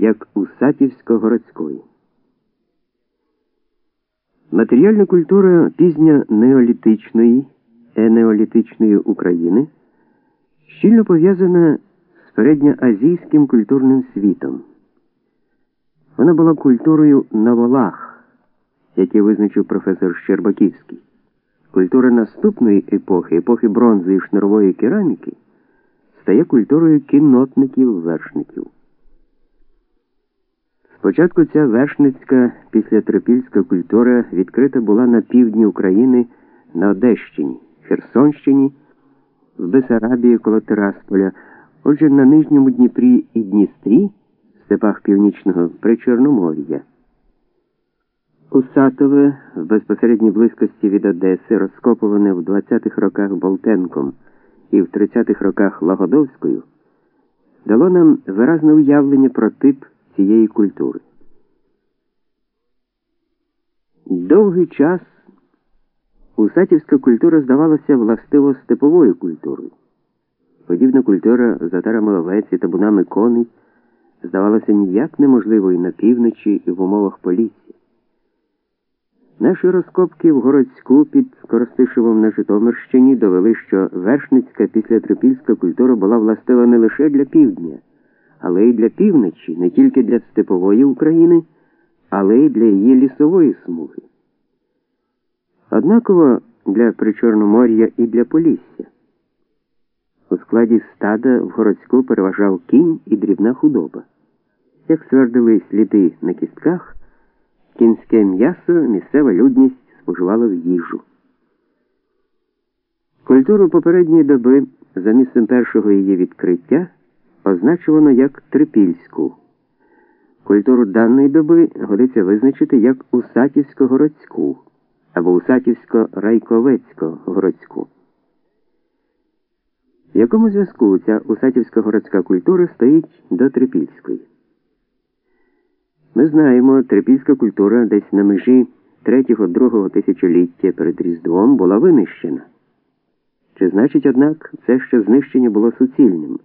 як Усатівсько-городської. Матеріальна культура пізньо-неолітичної, енеолітичної України щільно пов'язана з передньоазійським культурним світом. Вона була культурою новолах, який визначив професор Щербаківський. Культура наступної епохи, епохи бронзи і шнурової кераміки, стає культурою кіннотників-вершників. Спочатку ця вершницька післятрипільська культура відкрита була на півдні України на Одещині, Херсонщині, в Бесарабії коло Терасполя, отже, на Нижньому Дніпрі і Дністрі, в степах Північного Причорномор'я. Усатове в безпосередній близькості від Одеси, розкопуване в 20-х роках Болтенком і в 30-х роках Лагодовською, дало нам виразне уявлення про тип цієї культури. Довгий час усатівська культура здавалася властиво степовою культурою. Подібна культура за тарами овець і табунами коней здавалася ніяк неможливою на півночі і в умовах полісся. Наші розкопки в городську під Коростишевом на Житомирщині довели, що вершницька післятрипільська культура була властива не лише для півдня але й для півночі, не тільки для степової України, але й для її лісової смуги. Однаково для Причорномор'я і для Полісся. У складі стада в городську переважав кінь і дрібна худоба. Як ствердили сліди на кістках, кінське м'ясо місцева людність споживала в їжу. Культуру попередньої доби за місцем першого її відкриття означувано як трипільську. Культуру даної доби годиться визначити як усатівсько-городську або усатівсько-райковецько-городську. В якому зв'язку ця усатівська городська культура стоїть до трипільської? Ми знаємо, трипільська культура десь на межі 3-2 тисячоліття перед Різдвом була винищена. Чи значить, однак, це що знищення було суцільним?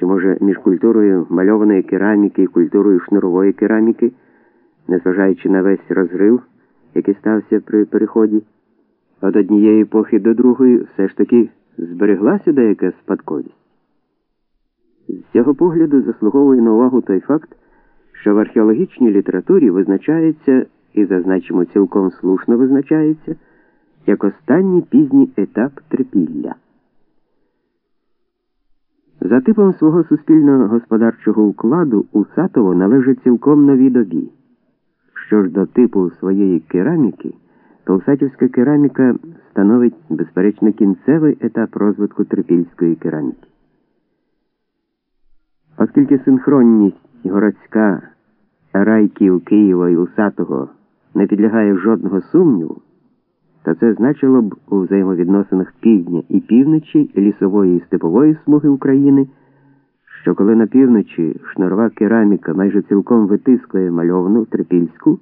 Чи, може, між культурою мальованої кераміки і культурою шнурової кераміки, незважаючи на весь розрив, який стався при переході, від однієї епохи до другої все ж таки збереглася деяка спадковість? З цього погляду заслуговує на увагу той факт, що в археологічній літературі визначається і зазначимо цілком слушно визначається як останній пізній етап трипілля. За типом свого суспільного господарчого укладу Усатово належить цілком новій добі. Що ж до типу своєї кераміки, то усатівська кераміка становить, безперечно, кінцевий етап розвитку трипільської кераміки. Оскільки синхронність городська райків Києва і Усатого не підлягає жодного сумніву, то це значило б у взаємовідносинах півдня і півночі лісової і степової смуги України, що коли на півночі шнурова кераміка майже цілком витискує мальовну трипільську,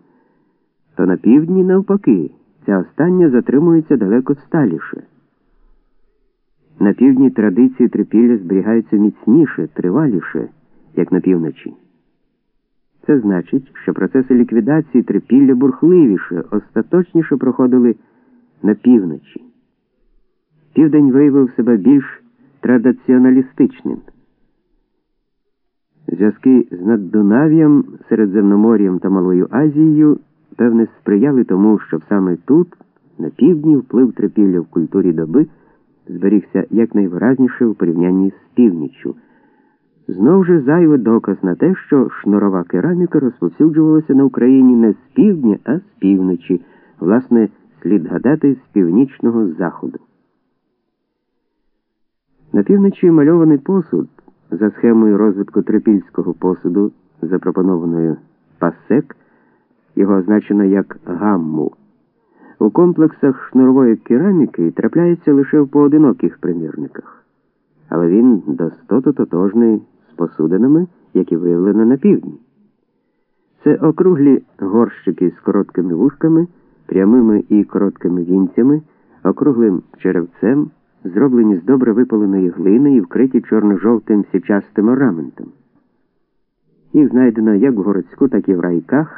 то на півдні, навпаки, ця остання затримується далеко сталіше. На півдні традиції трипілля зберігаються міцніше, триваліше, як на півночі. Це значить, що процеси ліквідації трипілля бурхливіше, остаточніше проходили на півночі. Південь виявив себе більш традиціоналістичним. Зв'язки з Наддунав'ям, Середземномор'ям та Малою Азією, певне, сприяли тому, щоб саме тут, на півдні, вплив трипілля в культурі доби зберігся якнайвиразніше в порівнянні з північчю. Знов же зайвий доказ на те, що шнурова кераміка розповсюджувалася на Україні не з півдня, а з півночі, власне, слід гадати з північного заходу. На півночі мальований посуд за схемою розвитку трипільського посуду, запропонованою пасек, його означено як гамму. У комплексах шнурової кераміки трапляється лише в поодиноких примірниках, але він достото тотожний з посудинами, які виявлено на півдні. Це округлі горщики з короткими вушками прямими і короткими вінцями, округлим черевцем, зроблені з добре випаленої глини і вкриті чорно-жовтим січастим орнаментом. Їх знайдено як в городську, так і в райках.